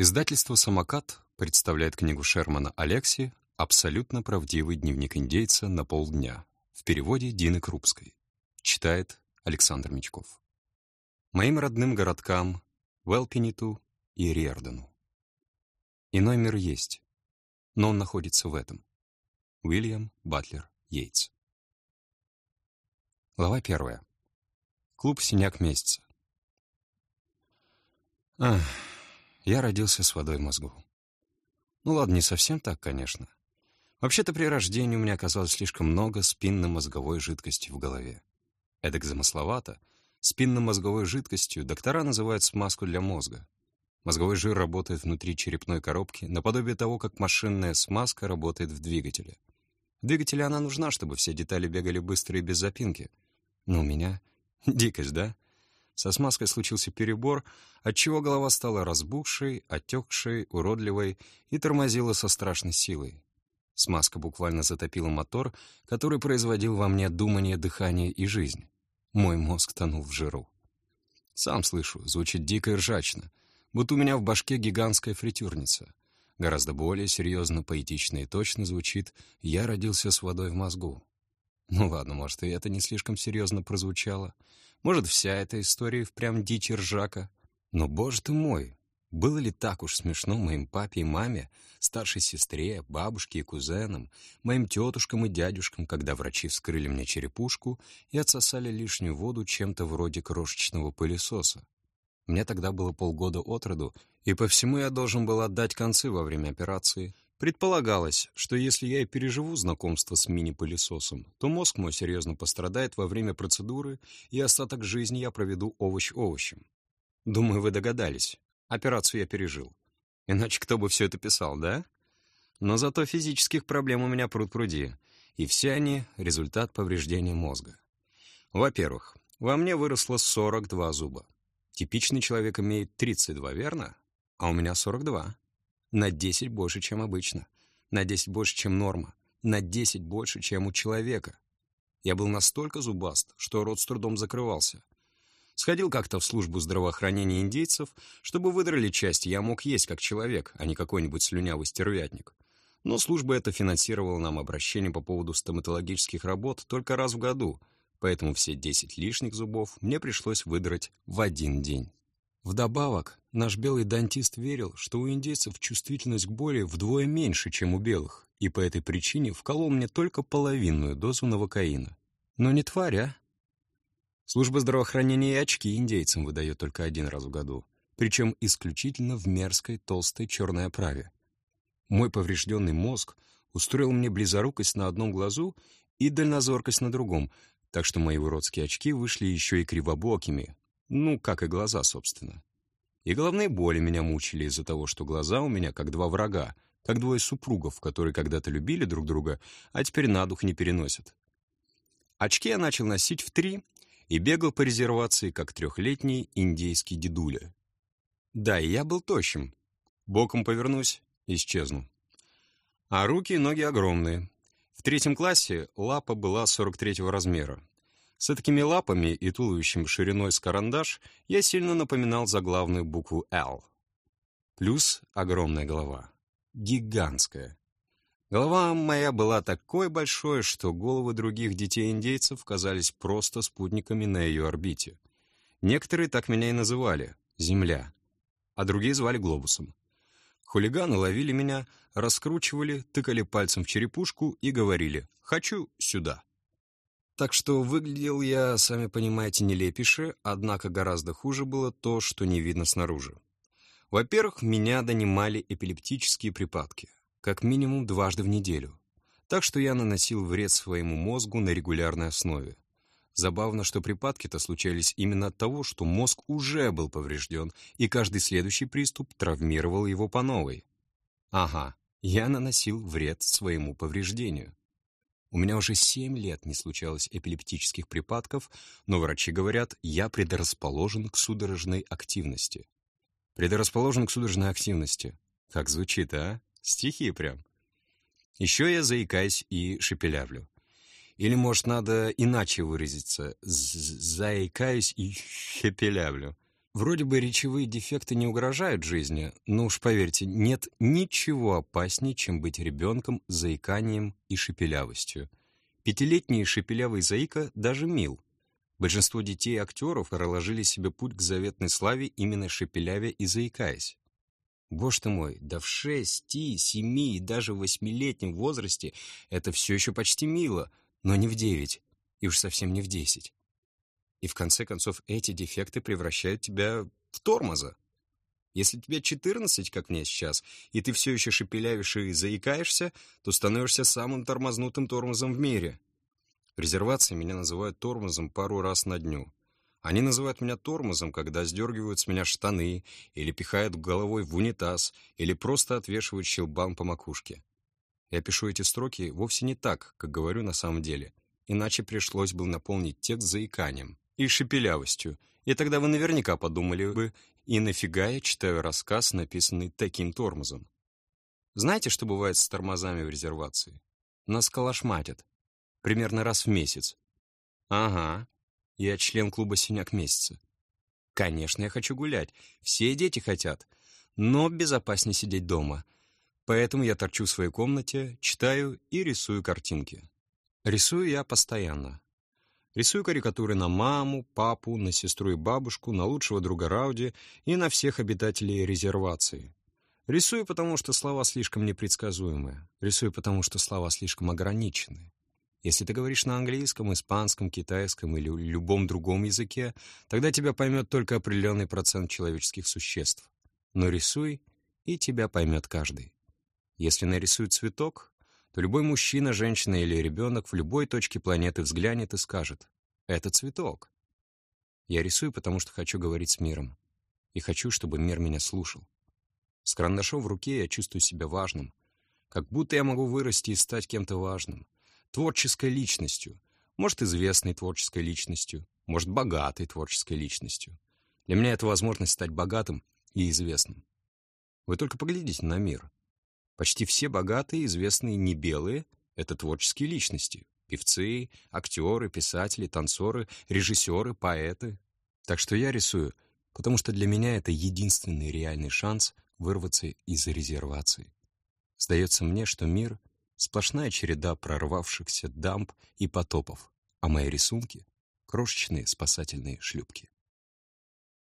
Издательство «Самокат» представляет книгу Шермана Алекси «Абсолютно правдивый дневник индейца на полдня» в переводе Дины Крупской. Читает Александр Мечков. Моим родным городкам Велпиниту и Риордану. Иной мир есть, но он находится в этом. Уильям Батлер Йейтс. Глава первая. Клуб «Синяк месяца». Ах, я родился с водой в мозгу. Ну ладно, не совсем так, конечно. Вообще-то при рождении у меня оказалось слишком много спинно-мозговой жидкости в голове. Эдак замысловато. Спинно-мозговой жидкостью доктора называют смазку для мозга. Мозговой жир работает внутри черепной коробки, наподобие того, как машинная смазка работает в двигателе. В двигателе она нужна, чтобы все детали бегали быстро и без запинки. Но у меня дикость, да? Со смазкой случился перебор, отчего голова стала разбухшей, отекшей, уродливой и тормозила со страшной силой. Смазка буквально затопила мотор, который производил во мне думание, дыхание и жизнь. Мой мозг тонул в жиру. Сам слышу, звучит дико и ржачно, будто у меня в башке гигантская фритюрница. Гораздо более серьезно, поэтично и точно звучит «Я родился с водой в мозгу». Ну ладно, может, и это не слишком серьезно прозвучало. Может, вся эта история впрямь дичь ржака. Но, боже ты мой, было ли так уж смешно моим папе и маме, старшей сестре, бабушке и кузенам, моим тетушкам и дядюшкам, когда врачи вскрыли мне черепушку и отсосали лишнюю воду чем-то вроде крошечного пылесоса? Мне тогда было полгода от роду, и по всему я должен был отдать концы во время операции — Предполагалось, что если я и переживу знакомство с мини-пылесосом, то мозг мой серьезно пострадает во время процедуры, и остаток жизни я проведу овощ овощем. Думаю, вы догадались. Операцию я пережил. Иначе кто бы все это писал, да? Но зато физических проблем у меня пруд-пруди, и все они — результат повреждения мозга. Во-первых, во мне выросло 42 зуба. Типичный человек имеет 32, верно? А у меня 42. На 10 больше, чем обычно. На 10 больше, чем норма. На 10 больше, чем у человека. Я был настолько зубаст, что рот с трудом закрывался. Сходил как-то в службу здравоохранения индейцев, чтобы выдрали часть я мог есть как человек, а не какой-нибудь слюнявый стервятник. Но служба эта финансировала нам обращение по поводу стоматологических работ только раз в году, поэтому все 10 лишних зубов мне пришлось выдрать в один день. Вдобавок, наш белый дантист верил, что у индейцев чувствительность к боли вдвое меньше, чем у белых, и по этой причине вколол мне только половинную дозу новокаина. Но не тварь, а? Служба здравоохранения и очки индейцам выдает только один раз в году, причем исключительно в мерзкой толстой черной оправе. Мой поврежденный мозг устроил мне близорукость на одном глазу и дальнозоркость на другом, так что мои уродские очки вышли еще и кривобокими, ну, как и глаза, собственно. И головные боли меня мучили из-за того, что глаза у меня как два врага, как двое супругов, которые когда-то любили друг друга, а теперь на дух не переносят. Очки я начал носить в три и бегал по резервации, как трехлетний индейский дедуля. Да, и я был тощим. Боком повернусь — исчезну. А руки и ноги огромные. В третьем классе лапа была 43-го размера, с такими лапами и туловищем шириной с карандаш я сильно напоминал заглавную букву «Л». Плюс огромная голова. Гигантская. Голова моя была такой большой, что головы других детей-индейцев казались просто спутниками на ее орбите. Некоторые так меня и называли — Земля, а другие звали глобусом. Хулиганы ловили меня, раскручивали, тыкали пальцем в черепушку и говорили «хочу сюда». Так что выглядел я, сами понимаете, нелепише, однако гораздо хуже было то, что не видно снаружи. Во-первых, меня донимали эпилептические припадки, как минимум дважды в неделю. Так что я наносил вред своему мозгу на регулярной основе. Забавно, что припадки-то случались именно от того, что мозг уже был поврежден, и каждый следующий приступ травмировал его по новой. Ага, я наносил вред своему повреждению. У меня уже семь лет не случалось эпилептических припадков, но врачи говорят, я предрасположен к судорожной активности. Предрасположен к судорожной активности. Как звучит, а? Стихи прям. Еще я заикаюсь и шепелявлю. Или, может, надо иначе выразиться. Заикаюсь и шепелявлю. Вроде бы речевые дефекты не угрожают жизни, но уж поверьте, нет ничего опаснее, чем быть ребенком с заиканием и шепелявостью. Пятилетний шепелявый заика даже мил. Большинство детей и актеров проложили себе путь к заветной славе именно шепелявя и заикаясь. Боже ты мой, да в шести, семи и даже восьмилетнем возрасте это все еще почти мило, но не в девять, и уж совсем не в десять. И в конце концов эти дефекты превращают тебя в тормоза. Если тебе 14, как мне сейчас, и ты все еще шепелявишь и заикаешься, то становишься самым тормознутым тормозом в мире. Резервации меня называют тормозом пару раз на дню. Они называют меня тормозом, когда сдергивают с меня штаны, или пихают головой в унитаз, или просто отвешивают щелбан по макушке. Я пишу эти строки вовсе не так, как говорю на самом деле, иначе пришлось бы наполнить текст заиканием и шепелявостью, и тогда вы наверняка подумали бы, и нафига я читаю рассказ, написанный таким тормозом. Знаете, что бывает с тормозами в резервации? Нас калашматят. Примерно раз в месяц. Ага, я член клуба «Синяк месяца». Конечно, я хочу гулять. Все дети хотят. Но безопаснее сидеть дома. Поэтому я торчу в своей комнате, читаю и рисую картинки. Рисую я постоянно. Рисую карикатуры на маму, папу, на сестру и бабушку, на лучшего друга Рауди и на всех обитателей резервации. Рисую, потому что слова слишком непредсказуемые. Рисую, потому что слова слишком ограничены. Если ты говоришь на английском, испанском, китайском или любом другом языке, тогда тебя поймет только определенный процент человеческих существ. Но рисуй, и тебя поймет каждый. Если нарисует цветок, любой мужчина, женщина или ребенок в любой точке планеты взглянет и скажет «Это цветок». Я рисую, потому что хочу говорить с миром. И хочу, чтобы мир меня слушал. С карандашом в руке я чувствую себя важным. Как будто я могу вырасти и стать кем-то важным. Творческой личностью. Может, известной творческой личностью. Может, богатой творческой личностью. Для меня это возможность стать богатым и известным. Вы только поглядите на мир. Почти все богатые, известные не белые — это творческие личности. Певцы, актеры, писатели, танцоры, режиссеры, поэты. Так что я рисую, потому что для меня это единственный реальный шанс вырваться из резервации. Сдается мне, что мир — сплошная череда прорвавшихся дамб и потопов, а мои рисунки — крошечные спасательные шлюпки.